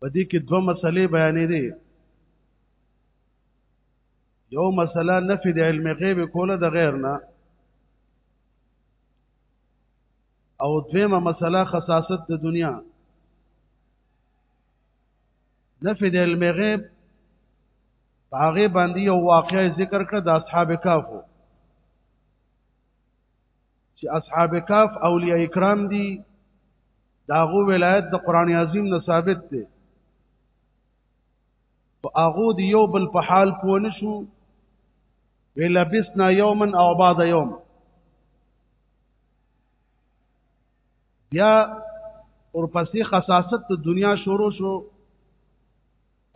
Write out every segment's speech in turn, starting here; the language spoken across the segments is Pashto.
په دې کې دوه مسلې بیانې دي یو مسله نفي د علم غیب کوله د غیر نه او دویمه مسله خصاصت د دنیا نفي د علم غیب هغه باندې یو واقعي ذکر کړ د اصحاب کهف چې اصحاب کاف اولیاء کرام دي داغو ولایت د قران عظیم نه ثابت دی په هغه دی یو بل په حال پوه نشو ولبسنا یوما او بعد یوم یا ورپسې خصاصت د دنیا شروع شو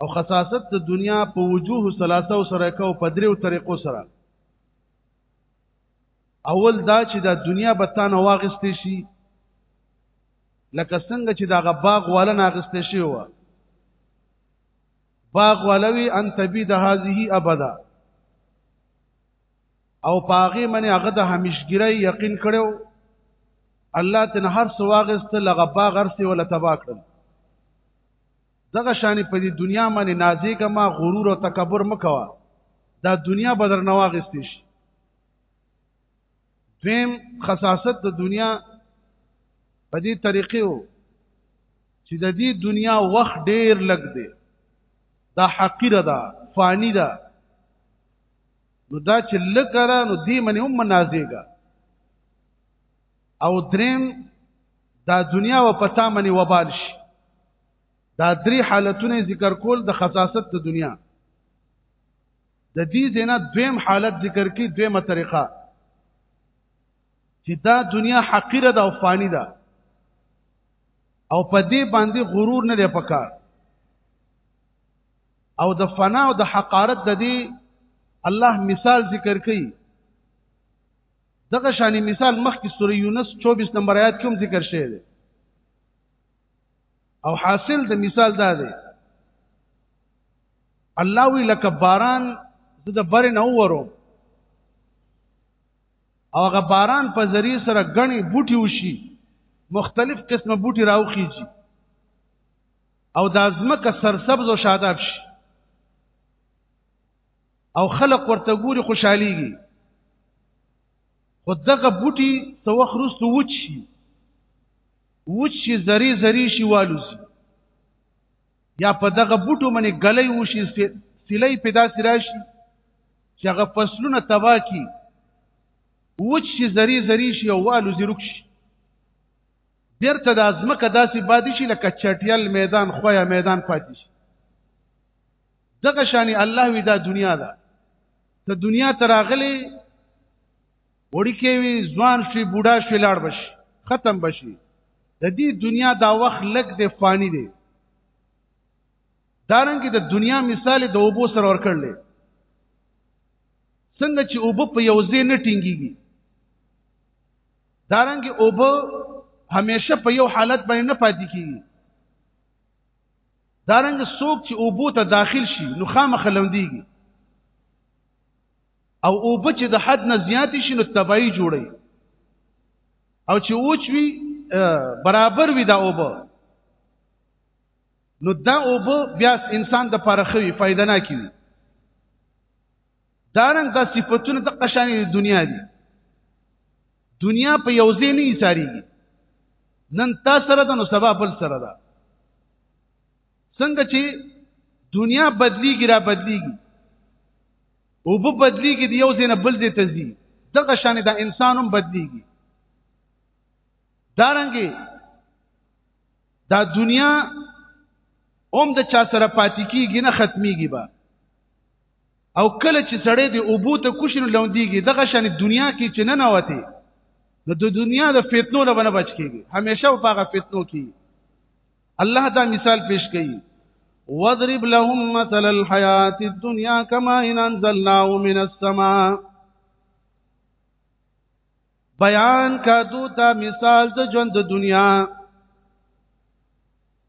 او خصاصت د دنیا په وجوه ثلاثه سره کو په دریو طریقو سره اول دا چې دا دنیا به تانه واغستې شي لکه څنګه چې دا غباغ والا ناغستې شي و باغ ولوي ان تبي د هذه ابدا او پاغه منی هغه د همیشګری یقین کړو الله تن هر سواغست لغبا غرسي ولا تبا کړل دغه شان په دې دنیا باندې نازېګه ما غرور او تکبر مکوا دا دنیا بدر نواغستې شي دویم خصاصت د دنیا په دې طریقې وو چې د دې دنیا وخت ډیر لګ دی دا حقیره ده فانی ده نو دا چې لکره نو دې منې هم نازېګه او دریم دا دنیا و پتا منی وبال شي دا درې حالتونه ذکر کول د خصاصت د دنیا د دې زینا دویم حالت ذکر کی دویمه طریقه چې دا دنیا حقیره ده او فانی ده او په دې باندې غرور نه دی پکار او د فنا او د حقارت د دې الله مثال ذکر کړي دغه شانی مثال مخکې سورې یونس 24 نمبر آیات کې هم ذکر شوی دی او حاصل د مثال دا دی الله وی لکه باران زه د بر نه وروم او هغه باران په ذریعہ سره غني بوټي وشي مختلف قسمه بوټي راوخیږي او د ازمکه سرسبز او شاداب شي او خلق ورته ګوري خوشحاليږي خو دغه بوټي څه وخت وروسته وچ شي وچ شي زری زری شي والوزي یا په دغه بوټو باندې ګلۍ وشي سلۍ په داسې راشي چې هغه فصلونه تبا کی وچ شي زری زری شي او والوزي رک شي بیرته د ازمکه داسې بادي شي لکه چټیل میدان خویا میدان پاتې شي دغه شان الله وی دا دنیا ده ته دنیا تراغلی وړي کې وی ځوان شي بوډا شي لاړ بشي ختم بشي د دې دنیا دا وخت لګ د فانی دی دارنګ د دنیا مثال د اوبو سره ورکړل څنګه چې اوبه په یو ځای نه ټینګيږي دارنګ اوبه همیشه په یو حالت باندې نه پاتې کیږي دارنګ سوک چې اوبو ته داخل شي نو خامخه لوندېږي او اوبه چې د حد نه زیات شي نو تبعی جوړي او چې اوچ وي برابر وي دا اوبه نو دا اوبه بیا انسان د پاره خوي فائدہ نه کوي دارنګ دا صفاتونه د قشان د دنیا دي دنیا په یو ځای نه ایثاریږي نن تا سره ده نو سبا بل سره ده څنګه چې دنیا بدلیږي را بدلیږي او په بدلیږي د یو ځای نه بل ځای ته ځي دغه شان د انسانوم بدلیږي دارنګي دا دنیا اوم د چا سره پاتې کیږي نه ختميږي به او کله چې سړی د اوبو ته کوشنو لوندېږي دغه شان دنیا کې چې نه نوته نو د دنیا د فتنو نه بنه بچ کېږي همیشه په هغه فتنو کې الله دا مثال پیش کوي واضرب لهم مثل الحیات الدنیا کما ان انزلناه من السماء بیان کا دوتا مثال د ژوند د دنیا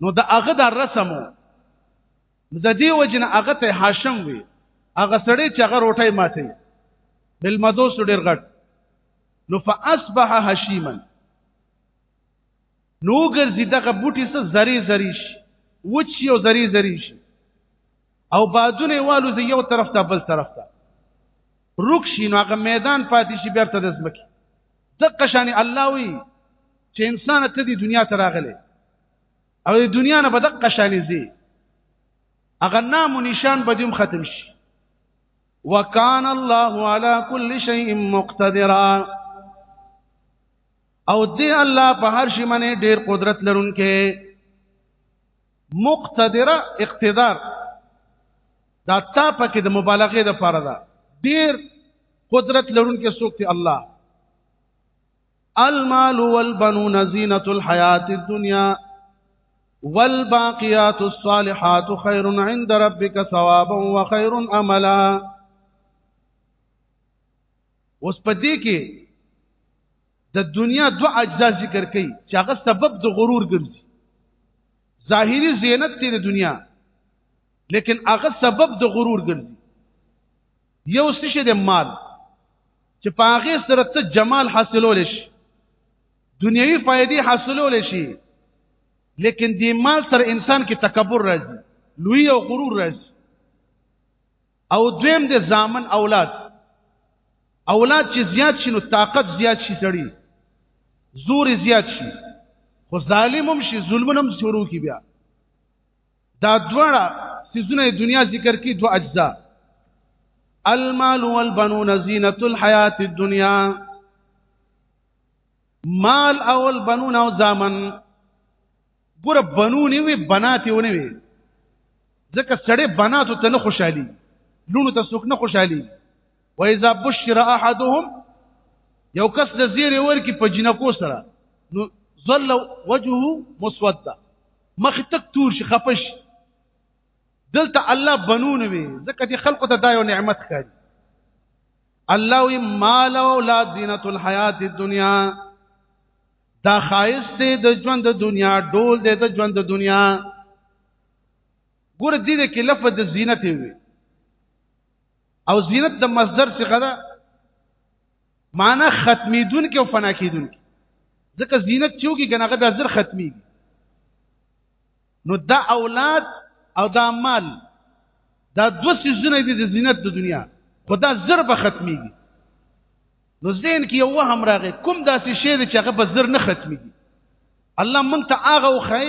نو د هغه د رسمو د دې وجنه هغه ته هاشم وي هغه سړی چې هغه روټي ماتي بل مدو سړیر غټ نو فاصبح هشیما نو ګرځي دغه بوټي سره زری زری شي وچ یو زری زری شي او بادونه والو زی یو طرف ته بل طرف ته روک شي نو هغه میدان پاتې شي بیرته د زمکي دقه شان الله وي چې انسان ته د دنیا ته راغلی او د دنیا نه بدقه شانې زی اغه نام و نشان به دیم ختم شي وکان الله علی کل شیء مقتدرا او دی الله په هر شي باندې ډیر قدرت لرونکي مقتدر اقتدار دا تا پکې د مبالغه د پاره ده ډیر قدرت لرونکي څوک دی الله المال والبنون زینت الحیات الدنیا والباقیات الصالحات خیر عند ربک ثوابا وخیر املا اوس پدې کې د دنیا دو اجزا ذکر کړي چې هغه سبب د غرور ګرځي ظاهری زینت دی د دنیا لیکن هغه سبب د غرور ګرځي یو څه شي د مال چې په هغه سره ته جمال حاصلول شي دنیوي فائدې حاصلول شي لیکن د مال سره انسان کې تکبر راځي لوی او غرور راځي او دویم د ځامن اولاد اولاد چې زیات شي نو طاقت زیات شي سړی زور زیات شي خو ظالم هم شي ظلم هم شروع کی بیا دا دواړه سيزونه دنیا ذکر کی دو اجزا المال والبنون زینت الحیات الدنیا مال او البنون او زامن ګور بنون وی بنات ونی وی ځکه سړی بنات ته نه خوشحالي لونو ته څوک نه خوشحالي و اذا بشر احدهم یو کس د زیره ورکی په جنکو سره نو ظل وجهه مسوده مخ تک تور شي خپش دلته الله بنون وي ځکه چې خلکو ته دا یو نعمت ښکاري الله وی مال او اولاد زینت الحیات الدنیا دا خایس دی د ژوند د دنیا ډول دی د ژوند د دنیا ګور دې کې لفظ د زینت وي او زینت د مصدر څخه ده معنی ختمیدون کې او فنا کیدون کې ځکه زینت چې وګي کنه هغه د زر ختمي نو دا اولاد او دا مال دا دو سيزونه دي د زینت د دنیا خدا زر به ختميږي نو زین کې یو هم راغی کوم داسې شی چې هغه په زر نه ختميږي الله مونږ ته هغه وخی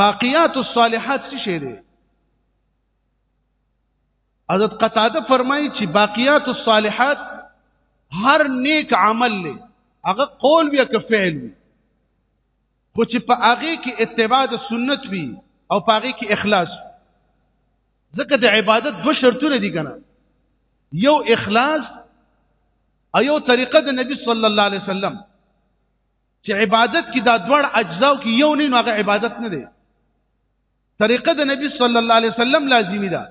باقیات الصالحات څه شی دی حضرت قتاده فرمایي چې باقیات الصالحات هر نیک عمل له هغه قول وی که فعل وی خو چې په هغه کې اتباع د سنت وی او په هغه کې اخلاص ځکه د عبادت دوه شرطونه دي کنه یو اخلاص او یو طریقه د نبی صلی الله علیه وسلم چې عبادت کې دا دوړ اجزاو کې یو نه نو هغه عبادت نه دی طریقه د نبی صلی الله علیه وسلم لازمی ده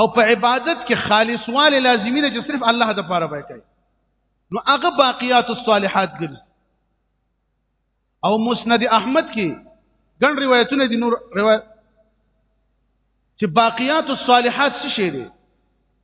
او په عبادت کې خالصواله لازمی ده چې صرف الله د پاره به کوي نو هغه باقیات الصالحات ګرځي او مسند احمد کې ګڼ روایتونه دي نور روایت چې باقیات الصالحات څه شي دي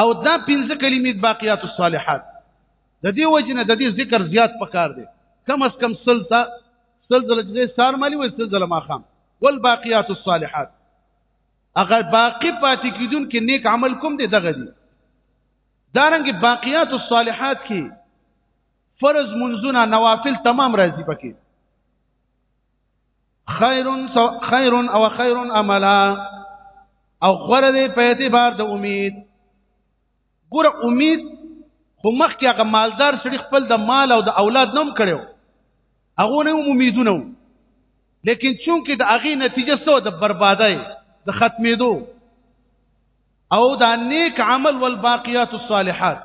او دا پنځه کلمې باقیات الصالحات د دې وجنه د دې ذکر زیات پکار دی کم از کم سلطه سلزله چې سار مالی وي سلزله ماخام والباقیات الصالحات هغه باقی پاتې کیدون کې نیک عمل کوم دی دغه دی دارنګ باقیات الصالحات کې فرض منځونه نوافل تمام راځي پکې خیر سو خیر او خیر عملا او غره دې په اعتبار د امید ګور امید خو مخکې هغه مالدار سړي خپل د مال او د اولاد نوم کړو هغه نه امیدونه لیکن چونکه د هغه نتیجه سو د بربادای د ختمېدو او دا نیک عمل والباقیات الصالحات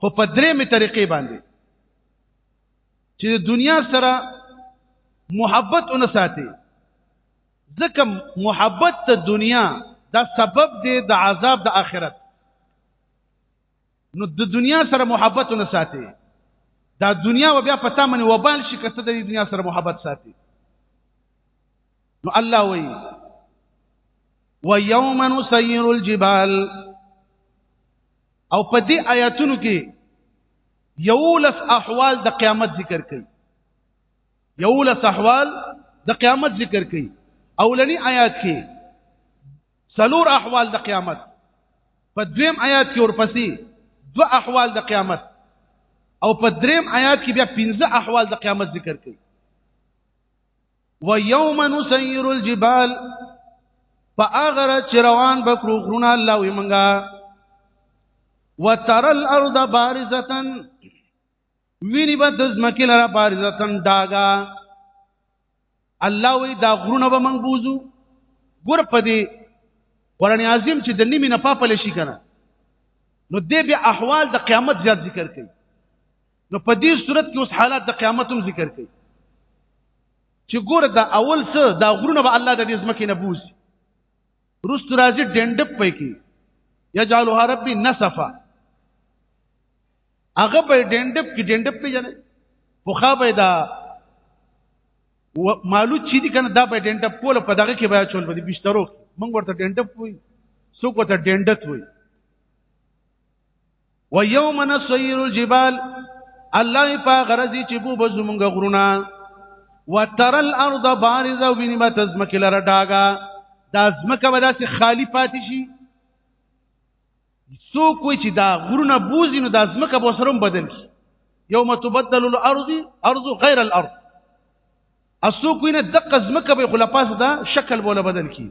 خو په درې می طریقې باندې چې د دنیا سره محبت اون ساتي ځکه محبت ته دنیا دا سبب دی د عذاب د آخرت نو د دنیا سره محبت اون ساتي دا دنیا و بیا پتا منی وبال شي کته د دنیا سره محبت ساتي نو الله وی ويوم نسير الجبال او په دې آیاتونو کې یولس احوال د قیامت ذکر کړي یولس احوال د قیامت ذکر کړي اولنی آیات کې سلور احوال د قیامت په دویم آیات کې ورپسې دو احوال د قیامت او په دریم آیات کې بیا پنځه احوال د قیامت ذکر کړي و یوم نسیر الجبال په اغره چې روان بکرو غرونه الله وي منګه وتر الارض بارزتن ویني به د ځمکې لره بارزتن داګا الله وي دا غرونه به منګ بوزو ګور په دې قران عظیم چې د نیمه نه پاپل شي کنه نو دې بیا احوال د قیامت زیات ذکر کوي نو په دې صورت کې اوس حالات د قیامت هم ذکر کړي چې ګوره دا اول څه دا غرونه به الله د دې ځمکې نه بوزي رستو راځي ډنډپ پې کې یجعلها ربي نصفا هغه په ډنډپ کې ډنډپ پې جنې پوخا به دا مالو چې دي کنه دا به ډنډپ کول په دغه کې بیا چول به دي بشترو مونږ ورته ډنډپ وي څوک ورته ډنډت وي و یوم نسیر الجبال الله په غرضی چې بو بزمونږ غرونه وتر الارض بارزه ویني ما تزمک لره ډاګه دا زمکه به داسې خالی پاتې شي څوک وي چې دا غرونه بوزي نو دا زمکه به سره بدل شي یوم تبدل الارض ارض غیر الارض اسوک وینه دقه زمکه به خلپاسه دا شکل بوله بدل کی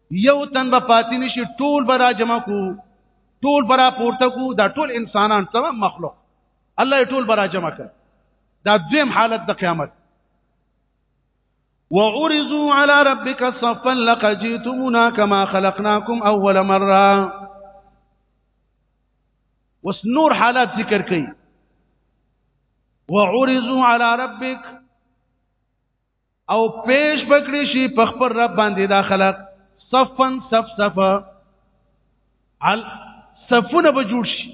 یو تن به پاتې نشي ټول به را جمع کو ټول به را پورته کو دا ټول انسانان تمام مخلوق الله ټول به را جمع کړ دا دویم حالت د قیامت وعرضوا على ربك صفا لقد جئتمونا كما خلقناكم اول مره وس نور حالات ذکر کړي وعرضوا على ربك او پیش بکړي شي په خپل رب باندې دا خلق صفن صف صف ال صفونه به جوړ شي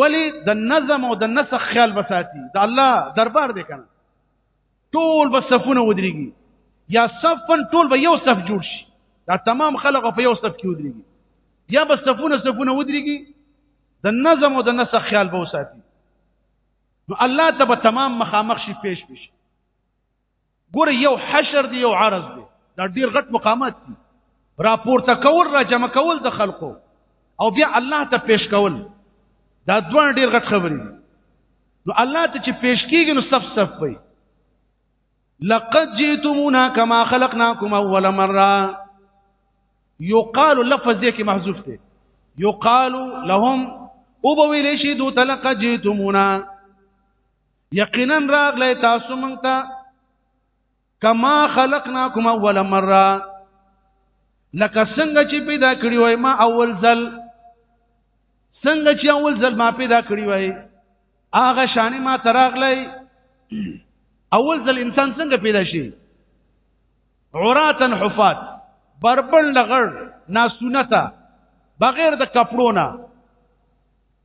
ولی د نظم او د نسخ خیال بساتي د الله دربار دی کنه ټول به صفونه ودرېږي یا صفن ټول به یو صف جوړ شي دا تمام خلق په یو صف کې ودرېږي یا به صفونه صفونه ودرېږي د نظم او د نسخ خیال به وساتي نو الله ته به تمام مخامخ شي پیش بشي ګور یو حشر دی یو عرض دی دا ډیر غټ مقامات دي راپورته کول را جمع کول د خلقو او بیا الله ته پیش کول دا دوه ډیر غټ خبرې دي نو الله ته چې پیش کیږي نو صف صف وي لقد جئتمونا كما خلقناكم اول مره يقال لفظ دې کې محذوف دی يقال لهم او به ویل شي دوی تلقد جئتمونا یقینا راغلی تاسو مونږ ته کما خلقناکم اول مره لکه څنګه چې پیدا کړی وای ما اول ځل څنګه چې اول ځل ما پیدا کړی وای هغه شانې ما تراغلی اول ځل انسان څنګه پیدا شي عراتن حفات بربل لغړ ناسونتا بغیر د کپړو نه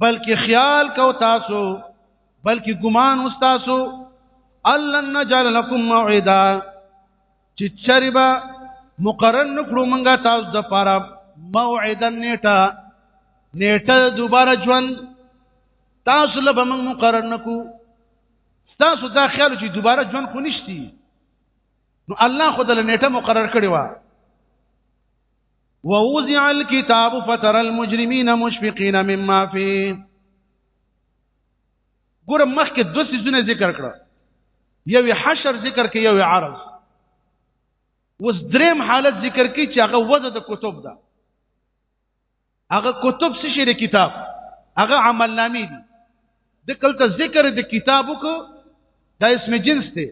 بلکې خیال کو تاسو بلکې ګمان واستاسو الله نجعل لكم موعدا چې چربا مقرر نکړو مونږه تاسو د پاره موعدا نیټه نیټه دوباره ژوند تاسو له به مونږ مقرر نکو تاسو دا خیال چې دوباره ژوند خو نشتی نو الله خو د نیټه مقرر کړی و ووزع الكتاب فتر المجرمين مشفقين مما فيه ګور مخکې دو سيزونه ذکر کړه یو حشر ذکر کې یو عرض وس دریم حالت ذکر کې چې هغه وزه د کتب ده هغه کتب څه شي د کتاب هغه عمل نامې دي د کلته ذکر د کتابو کو دا اسم جنس دی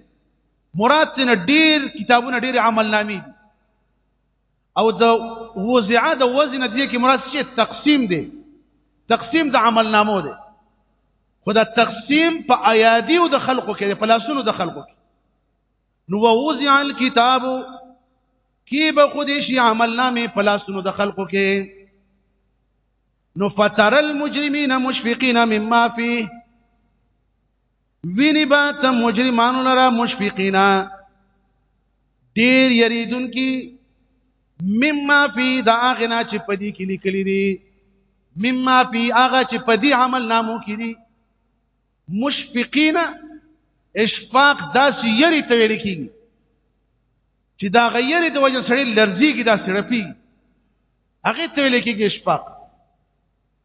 مراد تن ډیر کتابونه ډیر عمل نامې دي او د وزع د وزن دې کې مراد چې تقسیم دی تقسیم د عمل نامو دی خو دا تقسیم په ایادی او د خلقو کې په لاسونو د خلقو کې نو ووزع الكتاب کی به خودی شي عمل نامې په لاسونو د خلقو کې نو فتر المجرمین مشفقین مما فيه ویني با ته مجرمانو لرا مشفقینا ډیر یریدون کی مما فی دا اغنا چې پدی کې لیکلی دي مما فی اغه چې پدی عمل نامو کې دي مشفقینا اشفاق داس یری ته ویل کیږي چې دا غیر د وجه سړی لرزي کې دا سړپی هغه ته ویل کېږي اشفاق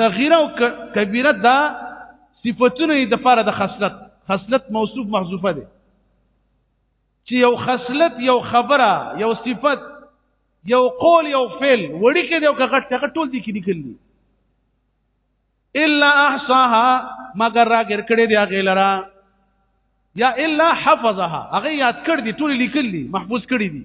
صغیره او کبیره دا صفاتونه د پاره د خصلت خصلت موصوف محذوفه ده چې یو خصلت یو خبره یو صفت یو قول یو فعل وړي کې دی او کغټ کغټ ټول دي کې لیکل دي الا احصاها مگر راګر کړي دی هغه لرا یا الا حفظها هغه یاد کړ دي ټول لیکل دي محفوظ کړي دي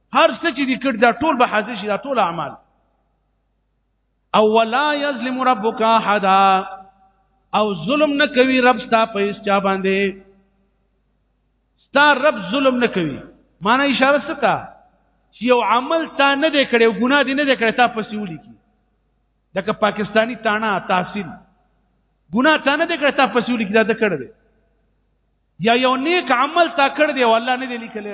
هر څه چې دې کړ دا ټول به حاضر شي دا ټول اعمال او ولا یظلم ربک احد او ظلم نه کوي رب ستا په اس چا باندې ستا رب ظلم نه کوي معنی اشاره ستا چې یو عمل تا نه دی کړی او ګناه دی نه دی کړی تا پسې ولیکي دغه پاکستانی تانا تحصیل ګناه تا نه دی کړی تا پسې ولیکي دا د کړی یا یو نیک عمل تا کړ دی او الله نه دی لیکلی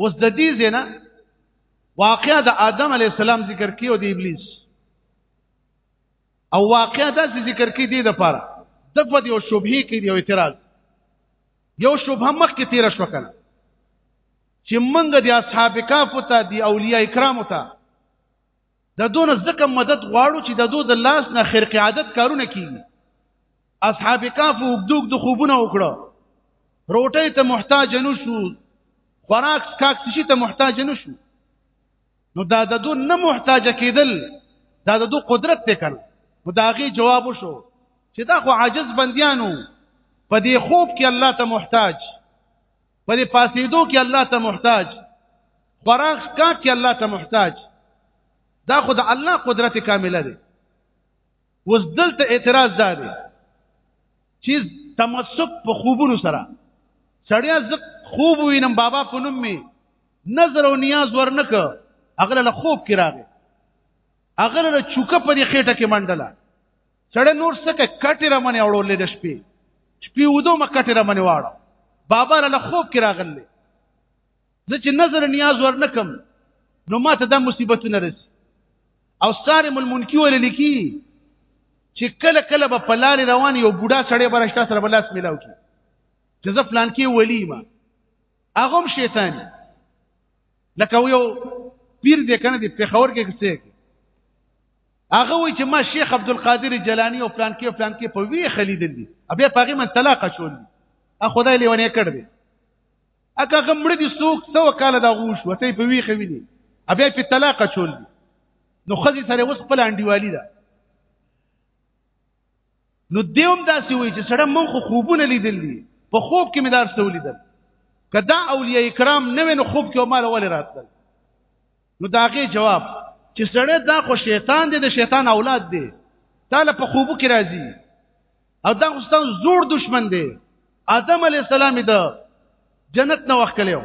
اوس د دې زنه واقعا د آدم علی السلام ذکر کیو د ابلیس او واقعا د ذکر کی دی د پاره د په یو شوبهه کې یو اعتراض یو شوبهه مخ کې تیر شو کنه چې منګه د اصحاب کاف ته دی اولیاء کرام ته د دونه ځکه مدد غواړو چې د دو د لاس نه خرق عادت کارونه کیږي اصحاب کاف وګدوګ د خوبونه وکړه روټۍ ته محتاج نه شو خوراک کاک شي ته محتاج نه شو نو دا د دو نه محتاج کېدل دا د دو قدرت ته کړ نو دا غي جواب شو چې دا خو عاجز بنديانو په دې خوب کې الله ته محتاج په دې پاسېدو کې الله ته محتاج خوراک کا کې الله ته محتاج دا خو د الله قدرت کامله دی وز دلته اعتراض دا دی چې تمسک په خوبونو سره سړیا ز خوب وینم بابا په نوم می نظر او نیاز ورنک اغله له خوب کې راغی اغله له چوکه په دې خېټه کې منډله سړی نور څه کوي کټې را منې اړولې د شپې شپې ودو ما کټې را منې واړه بابا را له خوب کې راغلې زه چې نظر نیاز ورنکم نو ما ته دا مصیبتونه رسي او سارم المنکی ولې لیکي چې کله کله به په لارې روان یو بوډا سړی به راشته سره به لاس میلاو کړي چې زه فلان کې ولی ما هغه هم شیطان لکه یو پیر دې کنه دې پېښور کې څه هغه وی چې ما شیخ عبد القادر جیلانی او پلان کې پلان کې په وی خلیدل دي ابه پاغي من طلاق شول دي ا خدای لیونه کړ دي اګه غمړ دي سوق سو کال دا غوش وته په وی خوي دي ابه په طلاق شول دي نو خزي سره وس خپل انډیوالي ده نو دیوم داسې وي چې سره مونږ خو خوبونه لیدل دي په خوب کې مې داسې ولیدل کدا اولیاء کرام نه وینو خوب کې مال ولې راتل نو داغه جواب چې سره دا خو شیطان دی د شیطان اولاد دی تعالی په خوب کې راځي او دا خو ستاسو زور دشمن دی آدم علی السلام دا جنت نه وخت کلیو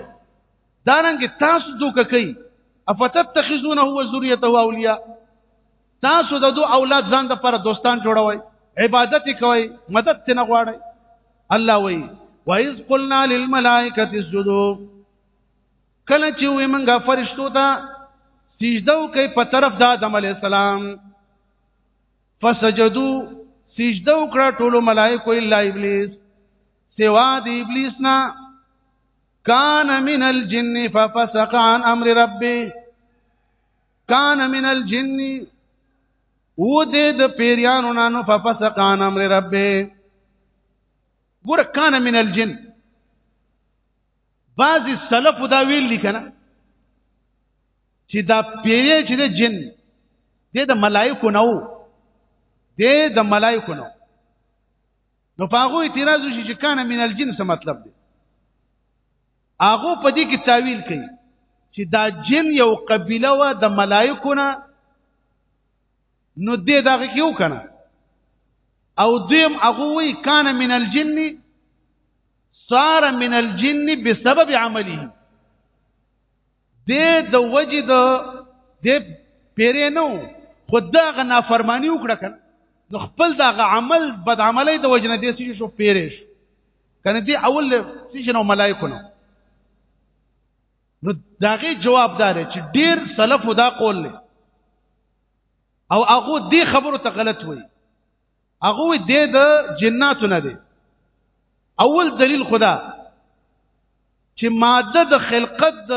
دارنګ تاسو دوک کوي افتتخذونه هو ذریته اولیاء تاسو د دوه اولاد ځان د پر دوستان جوړوي عبادت کوي مدد تنه غواړي الله وی وَإِذْ قُلْنَا لِلْمَلَائِكَةِ اسْجُدُوا کله چې وې منګه فرشتو ته سجده وکي په طرف د آدم علی السلام فسجدو سجده وکړه ټول ملائکه الا ابلیس سوا د ابلیس نه کان من الجن ففسق عن امر ربه کان من الجن و دې د پیریانو نانو ففسق عن امر ربه ګور کان من الجن بعضی سلف دا ویل لیکنه چې دا پیری چې د جن دې د ملائکو نو دې د ملائکو نو نو پاغو اعتراض وشي چې کان من الجن څه مطلب دی هغه په دې کې تعویل کوي چې دا جن یو قبيله و د ملائکو نه نو دې دا کې یو کنه او دیم هغه وی کان من الجن صار من الجن بسبب عمله د د وجه د د پیرې نو خو دغه نافرمانی وکړه کنه نو خپل دغه عمل بد عملی د وجه نه دې څه شو پیرې شو کنه دې اول څه شنو ملائکه نو نو داغه جوابدار چې ډیر سلف دا قول له او هغه دې خبرو ته غلط وایي هغه دې د جناتو نه دی اول دلیل خدا چې ماده د خلقت د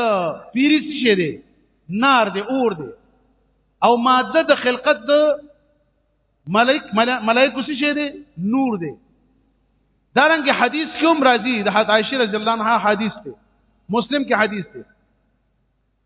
پیریس شه دی نار دی اور دی او ماده د خلقت د ملائک ملائکه څه شه دی نور دی دارنګه حدیث کوم راځي د حضرت عائشه رضی الله عنها حدیث دی مسلم کې حدیث دی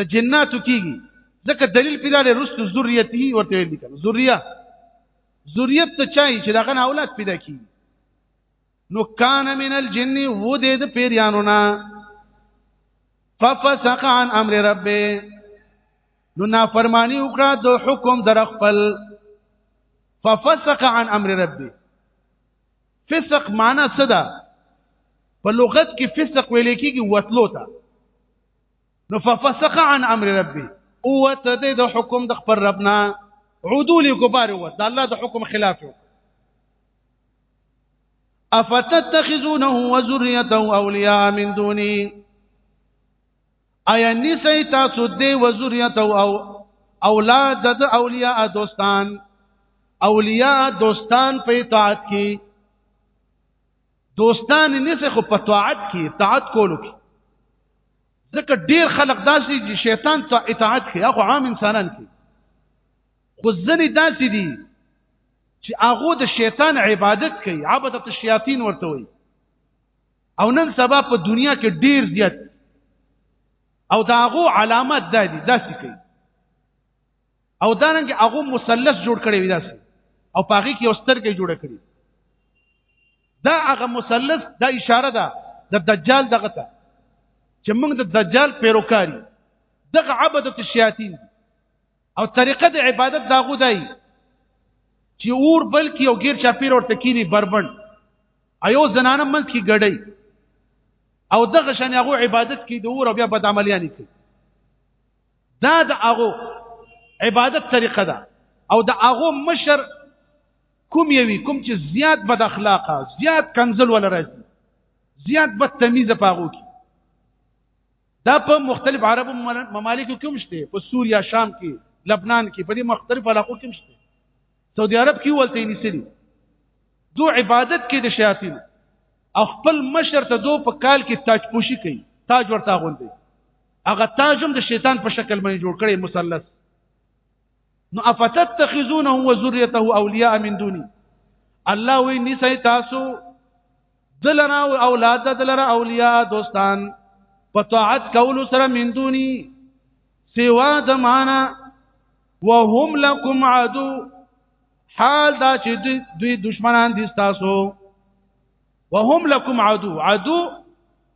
د جناتو کیږي ځکه دلیل پیدا لري رست ذریته ورته ویل کېږي ذریه ذریت ته چای چې دغه اولاد پیدا کیږي نو کان من الجن و دې د پیریانو نه ففسق عن امر ربه نو نافرمانی وکړه د حکم در خپل ففسق عن امر ربه فسق معنا څه ده په لغت کې فسق ویل کېږي وتلو ته نو ففسق عن امر ربي او ته د حکم د خبر ربنا عدول کبار و د الله د حکم خلاف یو افتتخذونه وذريته اولیاء من دوني ایا نسی تاسو دی وذريته او اولاد د اولیاء دوستان اولیاء دوستان په اطاعت کې دوستان نیسه خو په طاعت کې طاعت کولو کې ځکه ډیر خلک داسې چې شیطان ته اطاعت کوي هغه عام انسانان کوي خو ځنې داسې دي چې هغه د شیطان عبادت کوي عبادت الشیاطین ورته وي او نن سبا په دنیا کې ډیر زیات او دا هغه علامات ده دي داسې کوي او دانګ هغه مثلث جوړ کړی وی داسې او پاغي کې اوسترګې جوړ کړی دا هغه مثلث دا اشاره ده د دجال دغه ته چې موږ د دجال پیروکاری دغه عبادت الشیاطین او طریقه د عبادت دا غو دی چې اور بلکې او غیر چاپیر ورته کینی بربند ایو زنانه من کې ګړی او دغه شان هغه عبادت کې د اور بیا بد عملیان کوي دا د هغه عبادت طریقه ده او د هغه مشر کوم یوي کوم چې زیات بد اخلاقه زیات کنزل ولا راځي زیات بد تمیز پاغو کی دا په مختلف عربو ممالک کې هم شته په سوریا شام کې لبنان کې په دې مختلف علاقو کې هم شته سعودي عرب کې ولته نيسلي دو عبادت کې د شیاطین او خپل مشر ته دو په کال کې تاج پوشي کوي تاج ورته غوندي هغه تاجم د شیطان په شکل باندې جوړ کړي مثلث نو افتتخذونه و ذریته اولیاء من دونی الله وی نسی تاسو دلرا او اولاد دلرا اولیاء دوستان په طاعت کول سره من دونی سوا د معنا وهم لكم عدو حال دا چې دوی دشمنان دي تاسو وهم لكم عدو عدو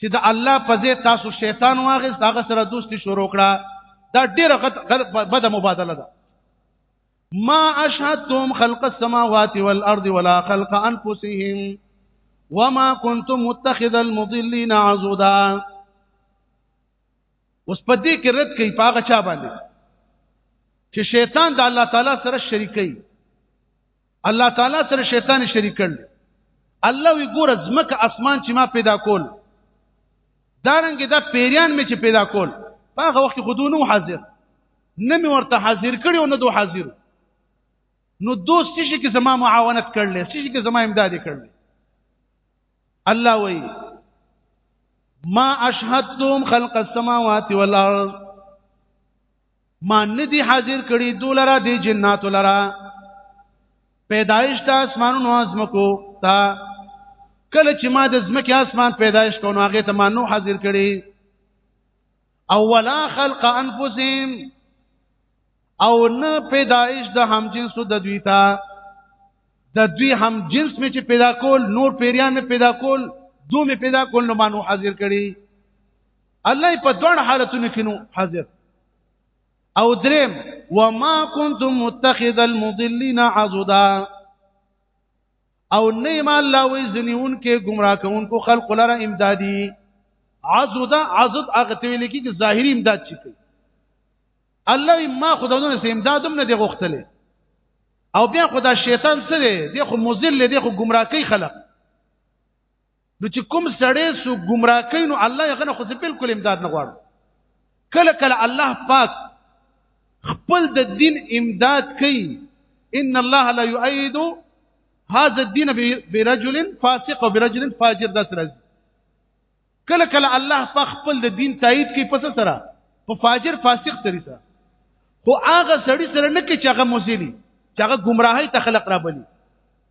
چې د الله په ځای تاسو شیطان واغست هغه سره دوستی شروع کړه دا ډیره بده مبادله ده ما اشهدتم خلق السماوات والارض ولا خلق انفسهم وما كنتم متخذ المضلين عضدا اوس په دې کې رد کوي پاغه چا باندې چې شیطان د الله تعالی سره شریکي الله تعالی سره شیطان شریک کړل الله وی ګور زمکه اسمان چې ما پیدا کول دارنګ دا پیریان می چې پیدا کول په هغه وخت خودو نو حاضر نه می ورته حاضر کړي او نه دو حاضر نو دوست شي کې زما معاونت کړل شي کې زما امداد کړل الله وی ما اشهدتم خلق السماوات والارض ما ندی حاضر کړي دولرا دی جنات لرا پیدایش د اسمانونو ازمکو تا کله چې ما د زمکه اسمان پیدایش کونو هغه ته ما نو حاضر کړي اولا خلق انفسهم او نه پیدایش د هم جنسو د دوی تا د دوی هم جنس می چې پیدا کول نور پیریان می پیدا کول دوه می پیدا کول نو ما نو حاضر کړي الله په دوه حالتونو کې نو حاضر او دریم وما كنتم متخذ المضلين عضدا او نه ما الله وی زنیون کې گمراه کوونکو خلق لره امدادي عضدا عضد هغه ته ویل کېږي ظاهري امداد چي کوي الله ما خدایونه سم امدادم نه دی غوښتلې او بیا خدا شیطان سره دی خو مذل دی خو گمراه کوي خلک نو چې کوم سړی سو گمراه کین نو الله یې غنه خو بالکل امداد نه غواړي کله کله الله پاک خپل د دین امداد کوي ان الله لا يؤيد هذا الدين برجل فاسق او برجل فاجر دا سره کله کله الله پاک خپل د دین تایید کوي پس سره په فاجر فاسق سره سره خو هغه سړی سره نه کې چې هغه مزلی چې هغه گمراهی ته خلق را بلی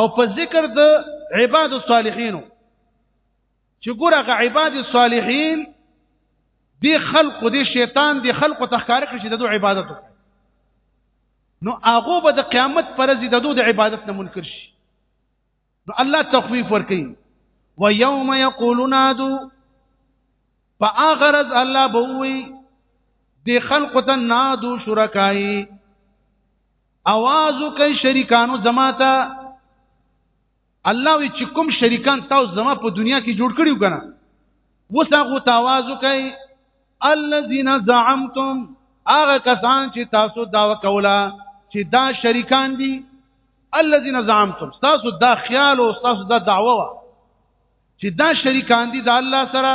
او په ذکر د عباد الصالحین چې ګورغه عباد الصالحین دی خلق دی شیطان دی خلق تخکار کړي د دوه عبادت نو هغه به د قیامت پر ځې د دوه عبادت نه منکر شي نو الله تخفیف ورکړي و یوم یقولون ادو فاغرز الله بووي دی خلق تنادو شرکای आवाज کوي شریکانو زماته الله وی چې کوم شریکان تاسو زما په دنیا کې جوړ کړیو کنه وسغه تاواز کوي الذين زعمتم هغه کسان چې تاسو دا وکولا چې دا شریکان دي الذين زعمتم تاسو دا خیال او تاسو دا دعوه وا چې دا شریکان دي د الله سره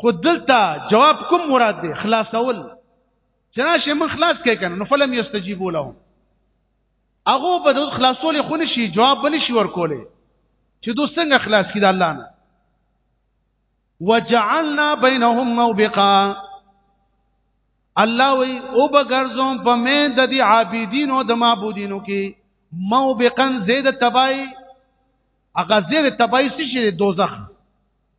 خو دلته جواب کوم مراد دی خلاصول چناشه من خلاص کې کنه نو فلم یستجیبو لهم هغه په دغه خلاصول خو نشي جواب بنشي ورکولې چې دوی څنګه خلاص کړي د الله نه وجعلنا بينهم موبقا الله وی او بغرزم په مې د دې عابدین او د معبودینو کې موبقا زید تبای هغه زید تبای څه شي دوزخ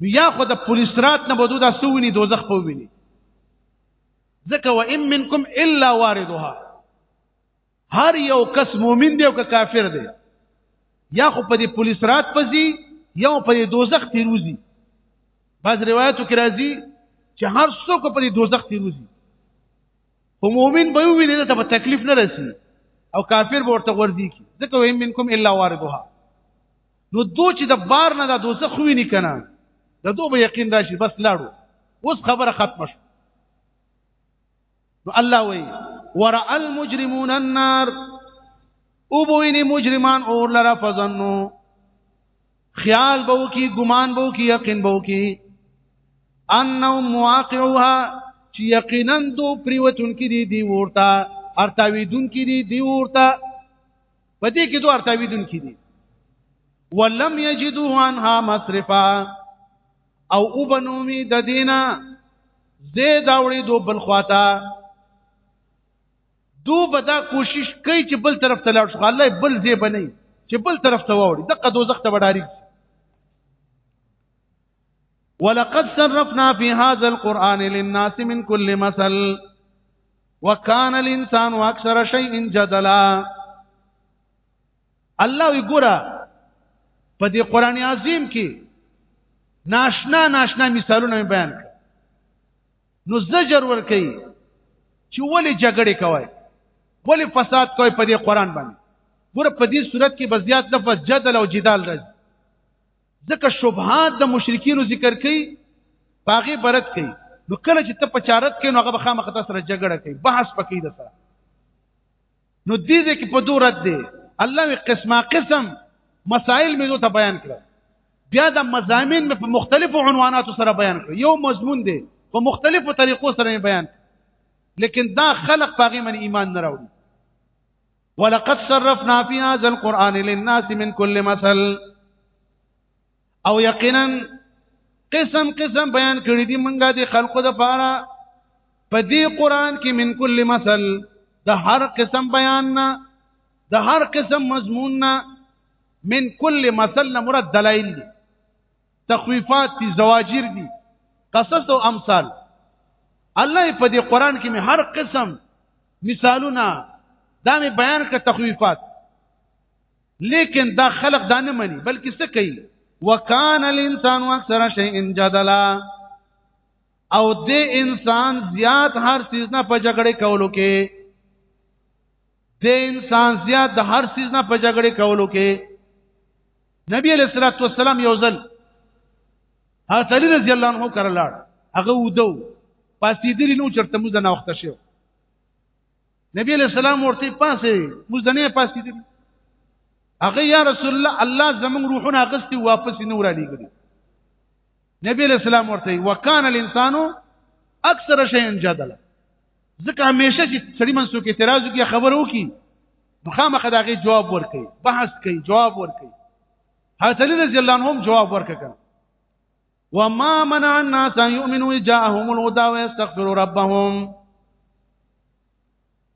نو یا خو د پولیسرات نه بدو دا سونی دوزخ په ویني ځکه و ان منکم الا واردها هر یو کس مؤمن دی او که کافر دی یا خو په دې پولیس رات پزي یا په دې دوزخ تیروزي بعض روایتو کې راځي چې هر څوک په دې دوزخ تیروزي خو مؤمن به وي نه ته تکلیف نه رسي او کافر به ورته ورځي ځکه وهم منکم الا واردها نو دو چې د بار نه د دوزخ ویني کنه د دوه یقین راشي بس لاړو اوس خبره ختمه شو نو الله وی ورا المجرمون النار او بوینه مجرمان اور لرا فظنو خیال بو کی ګمان بو کی یقین بو کی انه مواقعها چې یقینا دو پریوتون کې دی دی ورته ارتاویدون کې دی دی ورته په دې کې دوه ارتاویدون کې دي ولم یجدو عنها مصرفا او وبنومی د دینه زید اوړي دو بل خواته دو بدا کوشش کوي چې بل طرف ته لاړ شو الله بل زی بنئ چې بل طرف ته وړي دغه دوزخ ته وډاری ولقد صرفنا في هذا القرآن للناس من كل مثل وكان الانسان اكثر شيء جدلا الله وګوره په دې قران عظیم کې ناشنا ناشنا مثالونه بیان کړ نو زجر ور کوي چې ولې جګړه کوي ولې فساد کوي په دې قران باندې ګوره په دې صورت کې بزیات لفظ جدل او جدال راځي ځکه شبهات د مشرکینو ذکر کوي باغې برت کوي نو کله چې ته پچارت کوي نو هغه به خامخ تاسو سره جګړه کوي بحث پکې ده سره نو دې دې کې په دوه رد دی الله وی قسمه قسم مسائل مې دوی ته بیان کړ بیا د مزامین مې په مختلفو عنواناتو سره بیان کړ یو مضمون دی په مختلفو طریقو سره بیان لیکن دا خلق پاغي من ایمان نه راوړي ولقد صرفنا في هذا القرآن للناس من كل مثل او یقینا قسم قسم بیان کړی دی منګه دی خلقو د پاره په دې قران کې من کل مثل د هر قسم بیان نه د هر قسم مضمون نه من کل مثل نه مراد دلایل دي تخویفات دي زواجر دي قصص او امثال الله په دې قران کې هر قسم مثالونه دا مې بیان کړ تخویفات لیکن دا خلق دا نه مني بلکې څه کوي وکانه الانسان اکثر شیء جدلا او دې انسان زیات هر چیز نه په جګړه کولو کې دې انسان زیات د هر چیز نه په جګړه کولو کې نبی علیہ الصلوۃ والسلام یو ځل حضرت علی رضی الله عنه کړه لاړ هغه ودو پاسې دې نو چرته موږ نه وخت شو نبی علیہ السلام ورته پاسې موږ نه پاسې دې هغه یا رسول الله الله زمون روحونه غستي واپس نه ورا لګري نبی علیہ السلام ورته وکانه الانسان اکثر شیء جدل ځکه همیشه چې سړي منسوک اعتراض کوي خبرو کوي مخامخ داغه جواب ورکړي بحث کوي جواب ورکړي حضرت علی رضی الله عنهم جواب ورکړ وما منع الناس ان يؤمنوا جاءهم الهدى ويستغفروا ربهم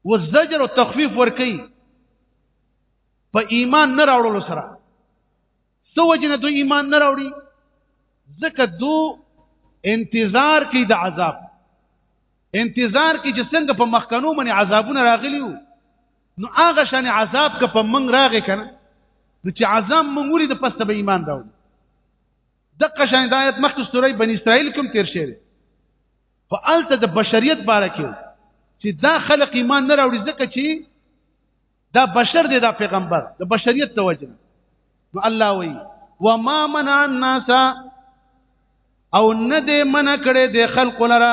والزجر والتخفيف ورکی په ایمان نه راوړلو سره سو وجنه دوی ایمان نه راوړي ځکه دو انتظار کوي د عذاب انتظار کوي چې څنګه په مخکنو باندې عذابونه راغلي وو نو هغه شان عذاب که په موږ راغی کنه نو چې عذاب موږ ولید پس ته به ایمان راوړي دغه شان د آیت مخکې سورې بنی اسرائیل کوم تیر شوی په الته د بشریت باره کې چې دا خلق ایمان نه راوړي ځکه چې دا بشر دی دا پیغمبر د بشریت د وجه نو الله وی وما منع الناس او نه دې منع کړي د خلق لره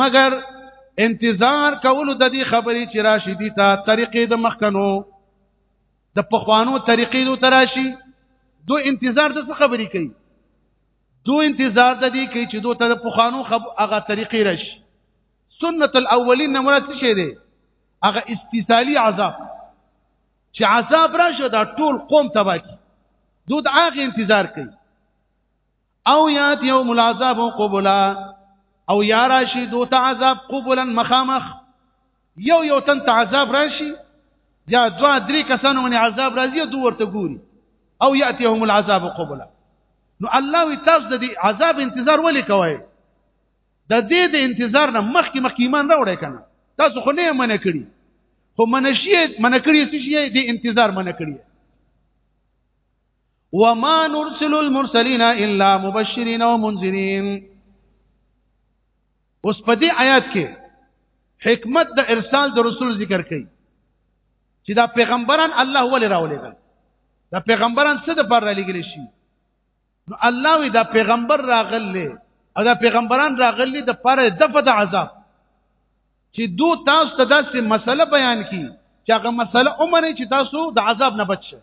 مګر انتظار کولو د دې خبرې چې راشي دي ته طریقې د مخکنو د پخوانو طریقې دو تراشي دو انتظار د څه خبرې کوي دو انتظار د دې کوي چې دو ته د پخوانو خب هغه طریقې راشي سنت الاولین مراد څه شي دی هغه استثالی عذاب چې عذاب راشه دا ټول قوم تباکی دو د هغه انتظار کوي او یات یوم العذاب قبلا او یا راشي دوت عذاب قبلا مخامخ یو یو تن عذاب راشي یا دوا درې کسانو باندې عذاب راځي دوه ورته ګوري او یاتیهم العذاب قبلا نو الله وی تاسو د دې عذاب انتظار ولې کوئ د دې د انتظار نه مخکې مخکې ایمان راوړی کنه تاسو خو نه منع کړی خو منشي منع کړی څه شي د انتظار منع کړی وما نرسل المرسلین الا مبشرین و منذرین اوس په دې آیات کې حکمت د ارسال د رسول ذکر کړي چې دا پیغمبران الله ولې راولېږل دا پیغمبران څه د پر لګل شي نو الله وی دا پیغمبر راغلی او دا پیغمبران راغلی د پر دفع د عذاب چې دو تاسو ته داسې مسله بیان کړي چې هغه مسله اومنه چې تاسو د عذاب نه بچ شئ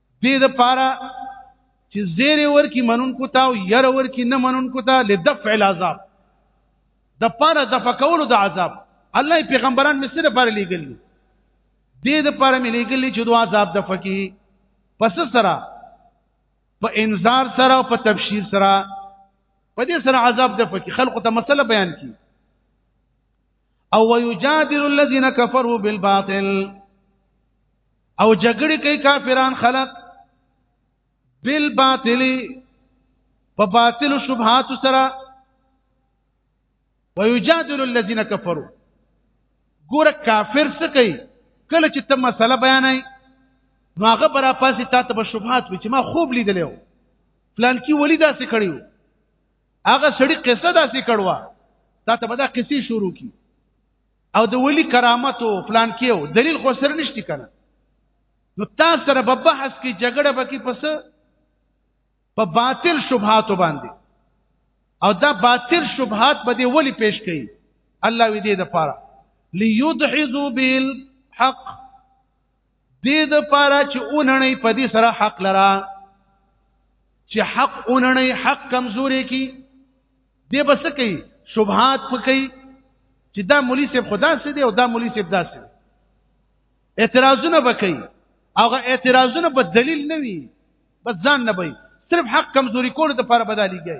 دې د پاره چې زیره ورکی منون کو تا او ير ورکی نه منون کو تا لدفع العذاب د پاره د فکولو د عذاب الله پیغمبران مې سره پر لګل دې د پاره مې لګل چې دوه عذاب د فکی پس سره په انذار سره او په تبشیر سره په دې سره عذاب د فکی خلق ته مسله بیان کی او ويجادل الذين كفروا بالباطل او جګړه کوي کافران خلق بالباطل په باطل شبهات سره ويجادل الذين كفروا ګور کافر څه کوي کله چې ته مسله بیانای نو هغه برا پاسې تا ته به شبهات وي چې ما خوب لیدلې و پلان کې ولی داسې کړیو هغه سړی قصه داسې کړوا دا ته به دا قصې شروع کی او د ولی کرامت او فلان کیو دلیل خو سره نشتی کنه نو تاسو سره په بحث کې جګړه بکی پس په باطل شبهات باندې او دا باطل شبهات به دی ولی پیش کړي الله وی دې د پاره ليدحضوا بالحق دې د پاره چې اونړې په دې سره حق لرا چې حق اونړې حق کمزوري کی دې بس کوي شبهات پکې چې دا مولوی صاحب خدا سي دی او دا مولوی صاحب دا سي اعتراضونه وکي هغه اعتراضونه په دلیل نه وي بس ځان نه وي صرف حق کمزوري کول د پاره بدلېږي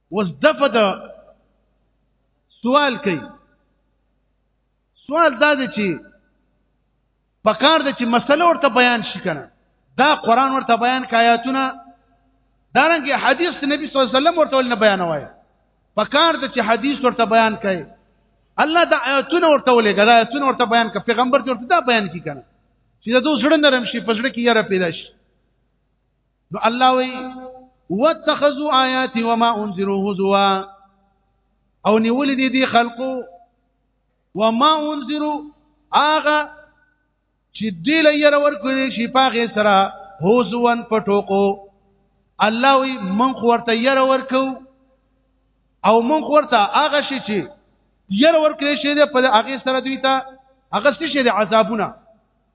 اوس دغه د سوال کوي سوال دا دی چې پکار دی چې مسله ورته بیان شي کنه دا قران ورته بیان کایاتونه دارنګ حدیث نبی صلی الله علیه وسلم ورته ولنه بیان وایي پکار دی چې حدیث ورته بیان کړي الله دا آیاتونه ورته ولګا دا آیاتونه ورته بیان کړي پیغمبر ورته دا بیان کی کنه چې دا دوه سړي نرم شي پسړه کې یاره پیدا شي نو الله وی واتخذوا آیات وما انذروا هزوا او نیول دي دي خلقو وما انذروا اغه چې دې لیر ورکړي شي پاغه سره هوزوان پټوکو الله وی من خو ورته ير ورکو او من خو ورته هغه شي چې ير ورکړي شي په هغه سره دوی ته هغه شي د عذابونه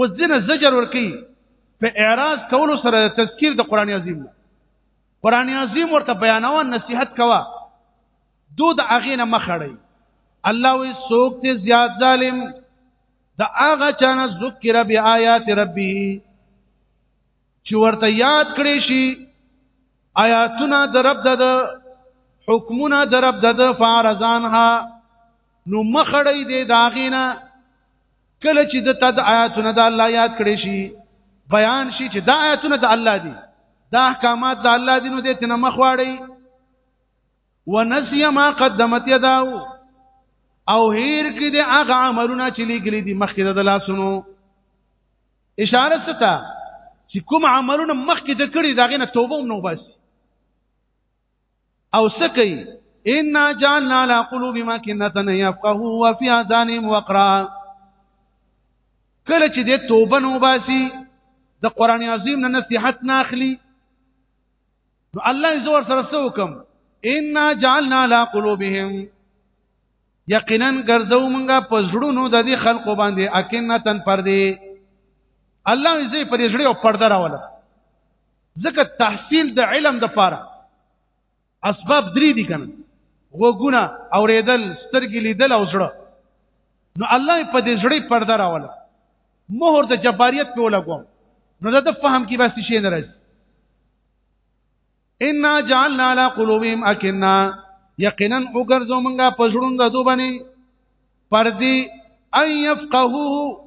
وزنه زجر ورکی په اعراض کولو سره تذکیر د قران عظیم قران عظیم ورته بیانوا نصیحت کوا دو د اغه نه مخړی الله وی سوک ته زیات ظالم د اغه چانه ذکر بی آیات ربی چې ورته یاد کړی شي آیاتونه د رب د حکمونه د رب د فارزانها نو مخړی دی داغینا کله چې د تد آیاتونه د الله یاد کړي شي بیان شي چې دا آیاتونه د الله دي دا احکامات د الله دي نو دې تنه مخواړي ونسي ما قدمت يداه او هیر کې د هغه عملونه چې لګلې دي مخکې د لاسونو اشاره ستا چې کوم عملونه مخکې د کړی داغه نه توبه هم نو بس او سکی ان جعلنا على قلوب ما كنتن يفقهوا وفي اذانهم وقرا کله چې د توبه نو باسي د قران عظیم نه نصيحت ناخلي نو الله زور سره سوکم ان جعلنا على قلوبهم یقینا ګرځو مونږه په زړونو د دې خلقو باندې اکنتن پردي الله یې پرې زړه او پرده راوله ځکه تحصیل د علم د پاره اسباب درې دي کنه غوګونه اوریدل سترګې لیدل او زړه نو الله په دې زړه پرده راوله مهر د جباریت په لګوم نو دا د فهم کې بس شي نه راځي ان جعلنا على قلوبهم اكنا یقینا وګرځو مونږه پزړون د دوبني پردي اي يفقهوه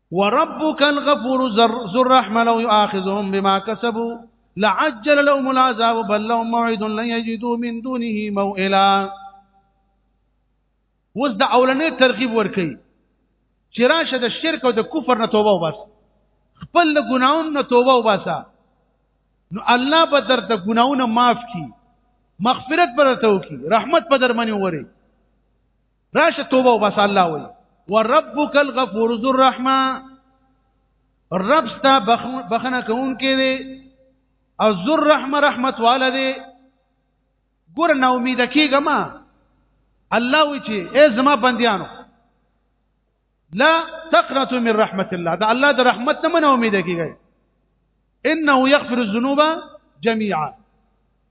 وربك الغفور ذو الرحمة لو يؤاخذهم بما كسبوا لعجل لهم العذاب بل لهم موعد لن يجدوا من دونه موئلا وز د اولنې ترغیب ورکي چې راشه د شرک او د کفر نه توبه وباس خپل ګناون نه توبه وباسا نو الله به درته ګناونه معاف کړي مغفرت به درته وکړي رحمت به درمنې وره راشه توبه وبس الله وي وربک الغفور ذو الرحمه رب ستا بخنه کون کې دی او ذو الرحمه رحمت والا دی ګور نه امید کیږه ما الله وی چې ای زما بندیانو لا تقنطوا من رحمت الله دا الله د رحمت نه من امید کیږي انه يغفر الذنوب جميعا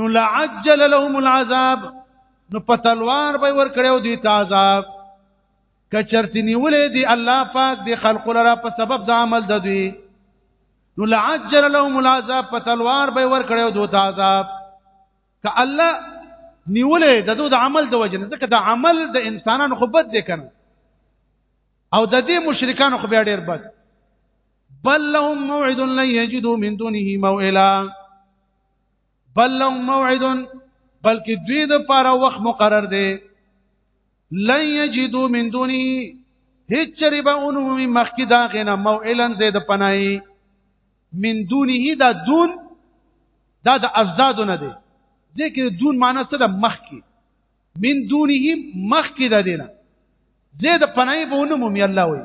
نو لعجل لهم العذاب نو په تلوار به ور کړو دي تعذاب کچرتی نیولې دي الله پاک دي خلق لرا په سبب د عمل د دوی نو لعجل لهم العذاب په تلوار به ور کړو دو تعذاب ک الله نیولې د دوی د عمل د وجنه ځکه د عمل د انسانانو خو بد دي کنه او د دې مشرکانو خو بیا ډیر بد بل لهم موعد لن يجدوا من دونه موئلا بل لهم موعد بلکې دوی د پاره وخت مقرر دی لن یجدو من دونه هیڅ چری به اونومي مخکې دا غنه موعلا زید پنای من دونه دا دون دا د ازداد نه دی ذکر دون معنی څه د مخکې من دونه مخکې د دینه زید پنای به اونومي الله وي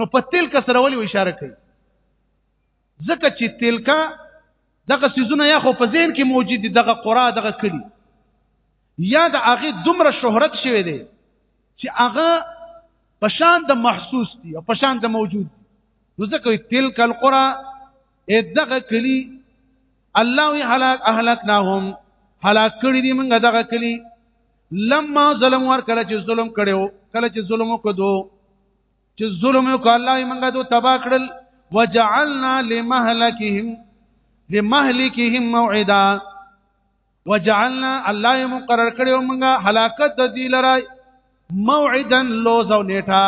نو په تلک سره ولې اشاره کوي ځکه چې تلک دغه سيزونه یا خو په ذهن کې موجود دي دغه قرا دغه کلی یا د هغه دومره شهرت شوی دی چې هغه پشان د محسوس دي او پشان د موجود نو ځکه تلک القرا دغه کلی الله وی هلاک اهلکناهم هلاک کړی دی موږ دغه کلی لما ظلم ور کله چې ظلم کړو کله چې ظلم وکړو چې ظلم وکړ الله یې موږ دوی تبا کړل وجعلنا لمهلكهم لمهلكهم موعدا وجعلنا الله یې مقرر کړو موږ هلاکت د دې لره موعدا لوز او نیټه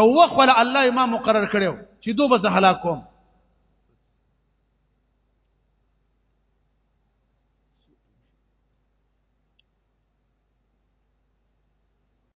یو وخت ولا الله ما مقرر کړو چې دوی به هلاک کوم